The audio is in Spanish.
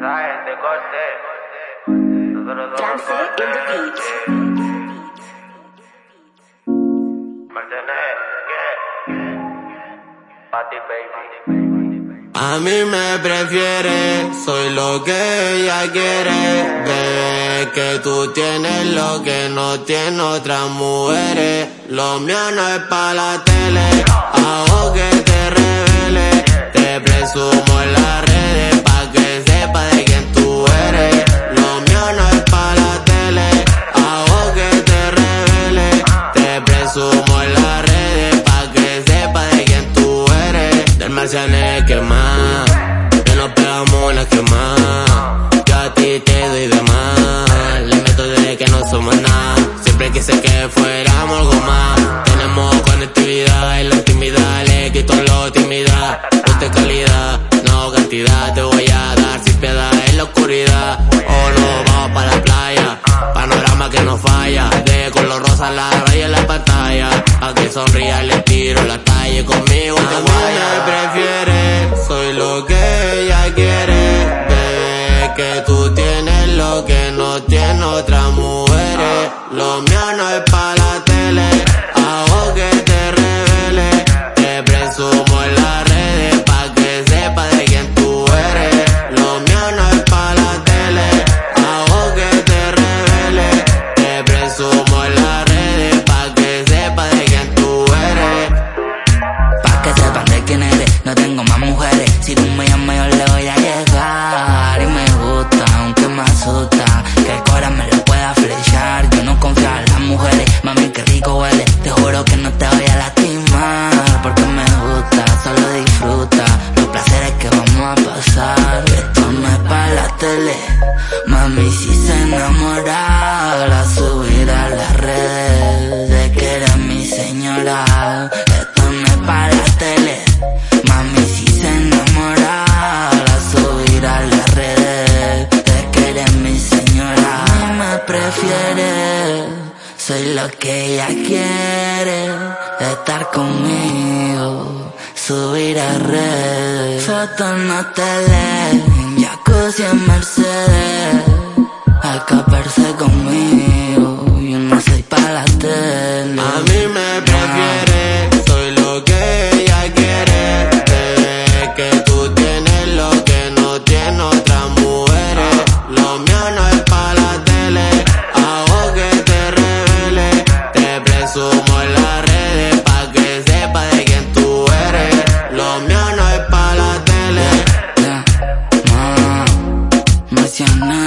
Mensajes de corte. Nosotros somos Trance in the corte. beat. Martínez, yeah. Party baby. A mí me prefiere, soy lo que ella quiere. Bebé, que tú tienes lo que no tiene otras mujeres. Lo mío no es pa' la tele, hago que te revele. Te presumo Del marciané que nos pegamos una que más. Yo a ti te doy de más, le meto desde que no somos nada. Siempre quise que fuéramos algo más. Tenemos conectividad en la intimidad, le quito lo timidad. Usted calidad, no cantidad, te voy a dar sin piedad en la oscuridad. O no, vamos para la playa, panorama que no falla. De color rosa la A que sonría le tiro la talla conmigo te guaya. me prefiere, soy lo que ella quiere. Bebé, que tú tienes lo que no tiene otras mujeres. Lo mío no es pa' mami, si se enamora, la subir a las redes de que eres mi señora. Esto no es para la tele, mami, si se enamora, la subir a las redes de que eres mi señora. Mí me prefiere, soy lo que ella quiere, estar conmigo, subir a redes. Fotos no te leen, Francia en Mercedes, escaparse traicionar.